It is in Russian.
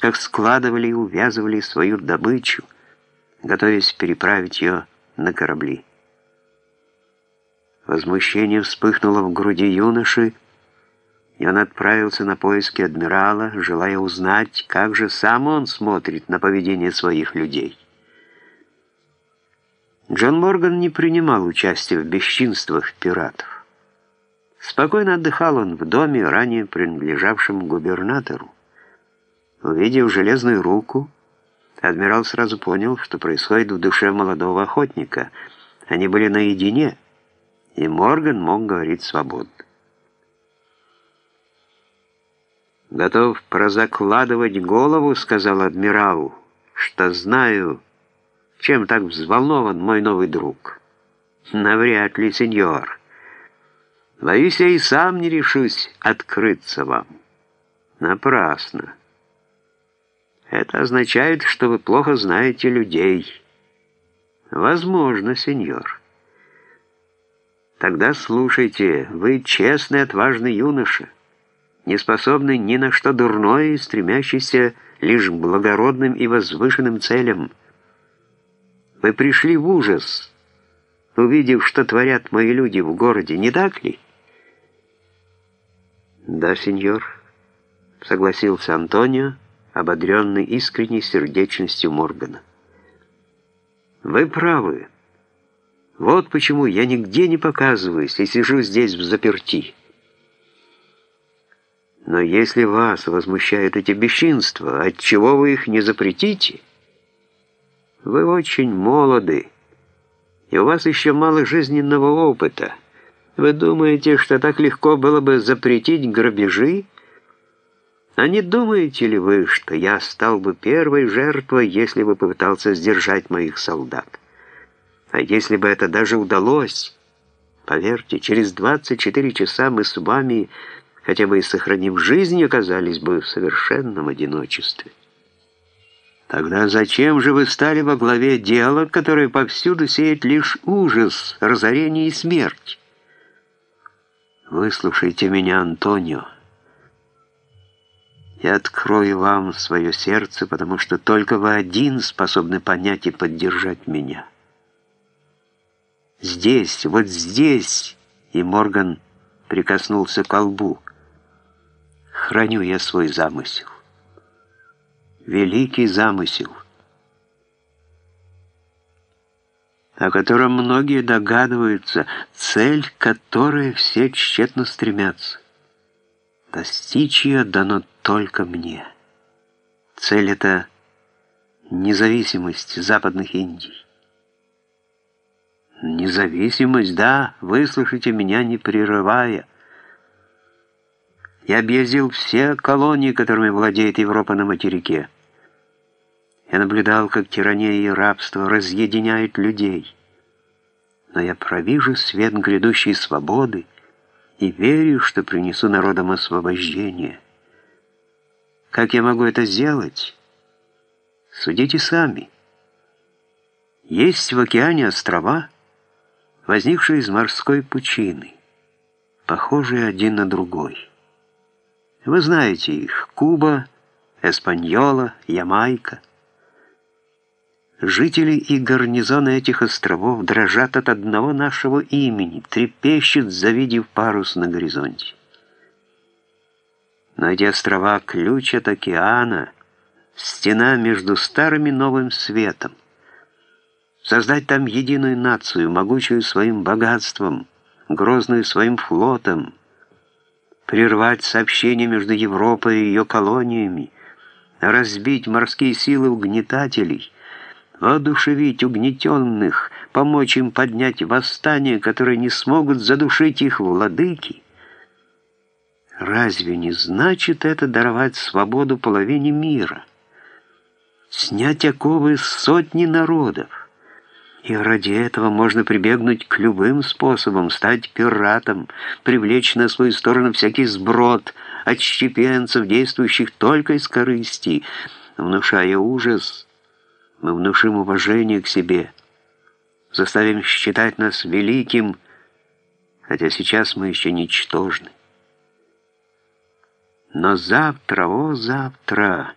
как складывали и увязывали свою добычу, готовясь переправить ее на корабли. Возмущение вспыхнуло в груди юноши, и он отправился на поиски адмирала, желая узнать, как же сам он смотрит на поведение своих людей. Джон Морган не принимал участия в бесчинствах пиратов. Спокойно отдыхал он в доме, ранее принадлежавшем губернатору. Увидев железную руку, адмирал сразу понял, что происходит в душе молодого охотника. Они были наедине, и Морган мог говорить свободно. «Готов прозакладывать голову», — сказал адмирал, — «что знаю, чем так взволнован мой новый друг». «Навряд ли, сеньор. Боюсь, я и сам не решусь открыться вам». «Напрасно. Это означает, что вы плохо знаете людей». «Возможно, сеньор». «Тогда слушайте, вы честный, отважный юноша» не способный ни на что дурное и стремящийся лишь к благородным и возвышенным целям. Вы пришли в ужас, увидев, что творят мои люди в городе, не так ли? «Да, сеньор», — согласился Антонио, ободренный искренней сердечностью Моргана. «Вы правы. Вот почему я нигде не показываюсь и сижу здесь в заперти». Но если вас возмущают эти бесчинства, отчего вы их не запретите? Вы очень молоды, и у вас еще мало жизненного опыта. Вы думаете, что так легко было бы запретить грабежи? А не думаете ли вы, что я стал бы первой жертвой, если бы попытался сдержать моих солдат? А если бы это даже удалось, поверьте, через 24 часа мы с вами хотя бы и сохранив жизнь, оказались бы в совершенном одиночестве. Тогда зачем же вы стали во главе дела, которое повсюду сеет лишь ужас, разорение и смерть? Выслушайте меня, Антонио. Я открою вам свое сердце, потому что только вы один способны понять и поддержать меня. Здесь, вот здесь, и Морган прикоснулся к колбу храню я свой замысел. Великий замысел, о котором многие догадываются, цель, которой все тщетно стремятся. Достичь ее дано только мне. Цель — это независимость западных Индий. Независимость, да, выслушайте меня, не прерывая — я объездил все колонии, которыми владеет Европа на материке. Я наблюдал, как тирания и рабство разъединяют людей. Но я провижу свет грядущей свободы и верю, что принесу народам освобождение. Как я могу это сделать? Судите сами. Есть в океане острова, возникшие из морской пучины, похожие один на другой. Вы знаете их. Куба, Эспаньола, Ямайка. Жители и гарнизоны этих островов дрожат от одного нашего имени, трепещут, завидев парус на горизонте. Но эти острова — ключ от океана, стена между старым и новым светом. Создать там единую нацию, могучую своим богатством, грозную своим флотом — прервать сообщение между Европой и ее колониями, разбить морские силы угнетателей, воодушевить угнетенных, помочь им поднять восстание, которое не смогут задушить их владыки. Разве не значит это даровать свободу половине мира? Снять оковы сотни народов? И ради этого можно прибегнуть к любым способам, стать пиратом, привлечь на свою сторону всякий сброд, отщепенцев, действующих только из корысти. Внушая ужас, мы внушим уважение к себе, заставим считать нас великим, хотя сейчас мы еще ничтожны. Но завтра, о завтра...